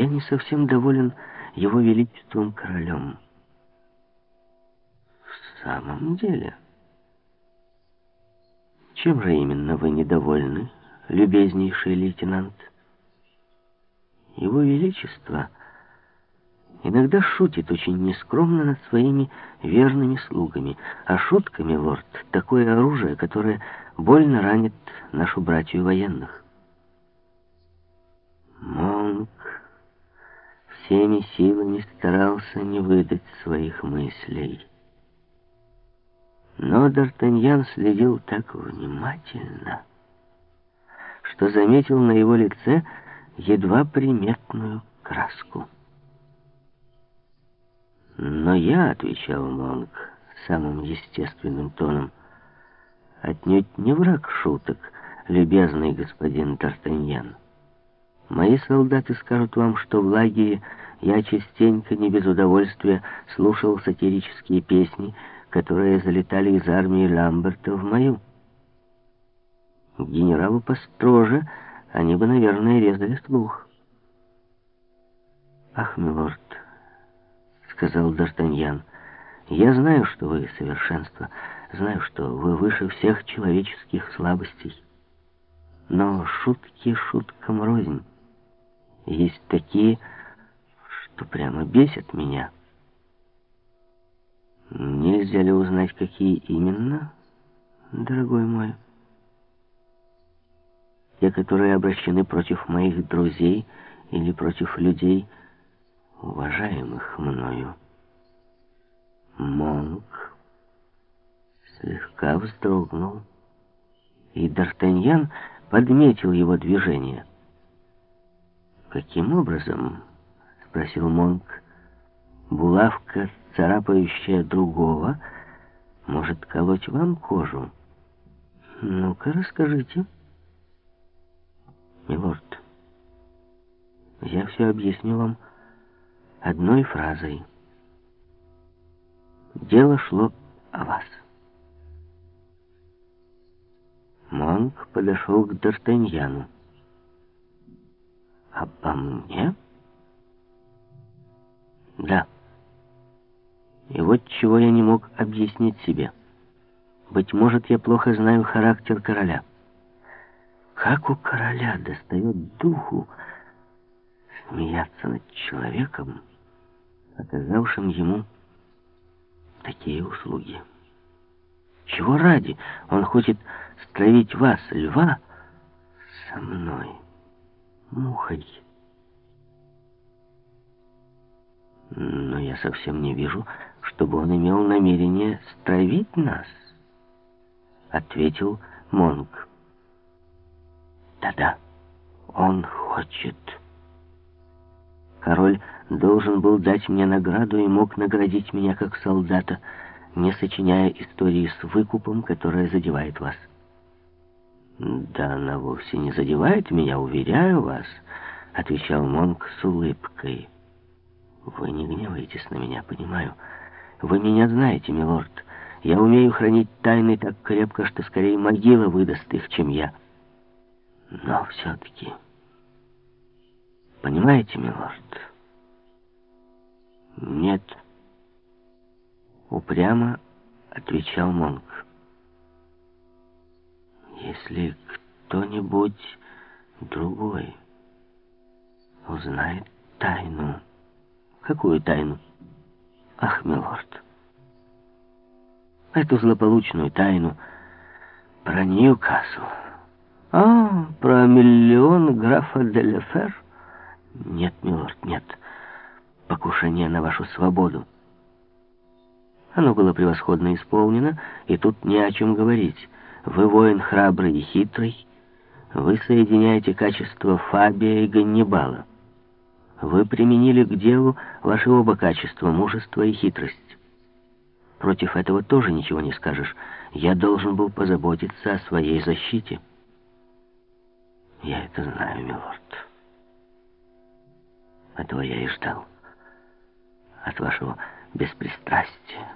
я не совсем доволен его величеством королем. В самом деле... Чем же именно вы недовольны, любезнейший лейтенант? Его Величество иногда шутит очень нескромно над своими верными слугами, а шутка, милорд, такое оружие, которое больно ранит нашу братью военных. Всеми силами старался не выдать своих мыслей. Но Д'Артаньян следил так внимательно, что заметил на его лице едва приметную краску. «Но я», — отвечал Монг самым естественным тоном, — «отнюдь не враг шуток, любезный господин Д'Артаньян. Мои солдаты скажут вам, что в лагере я частенько, не без удовольствия, слушал сатирические песни, которые залетали из армии Ламберта в мою. Генералу построже они бы, наверное, резали слух. «Ах, милорд», — сказал Д'Артаньян, — «я знаю, что вы совершенство, знаю, что вы выше всех человеческих слабостей. Но шутки шуткам рознь. Есть такие, что прямо бесят меня». Нельзя ли узнать, какие именно, дорогой мой? Те, которые обращены против моих друзей или против людей, уважаемых мною. Монк слегка вздрогнул, и Д'Артаньян подметил его движение. «Каким образом?» — спросил Монк. «Булавка царапающая другого, может колоть вам кожу. Ну-ка, расскажите. Милорд, я все объясню вам одной фразой. Дело шло о вас. Монк подошел к Д'Артаньяну. «Обо мне?» «Да». И вот чего я не мог объяснить себе. Быть может, я плохо знаю характер короля. Как у короля достает духу смеяться над человеком, оказавшим ему такие услуги? Чего ради он хочет стравить вас, льва, со мной, мухой? Но я совсем не вижу, чтобы он имел намерение стравить нас, ответил Монг. Да-да, он хочет. Король должен был дать мне награду и мог наградить меня как солдата, не сочиняя истории с выкупом, которая задевает вас. «Да она вовсе не задевает меня, уверяю вас», — отвечал Монк с улыбкой. «Вы не гневаетесь на меня, понимаю. Вы меня знаете, милорд. Я умею хранить тайны так крепко, что скорее могила выдаст их, чем я. Но все-таки... Понимаете, милорд? Нет. Упрямо отвечал Монк. Если кто-нибудь другой узнает тайну... Какую тайну? Ах, милорд, эту злополучную тайну про Ньюкасл. А, про миллион графа Делефер? Нет, милорд, нет. Покушение на вашу свободу. Оно было превосходно исполнено, и тут не о чем говорить. Вы воин храбрый и хитрый. Вы соединяете качества Фабия и Ганнибала. Вы применили к делу ваши оба качества, мужество и хитрость. Против этого тоже ничего не скажешь. Я должен был позаботиться о своей защите. Я это знаю, милорд. Этого я и ждал. От вашего беспристрастия.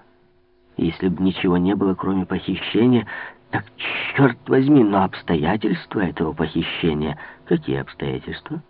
Если бы ничего не было, кроме похищения, так черт возьми, но обстоятельства этого похищения... Какие обстоятельства?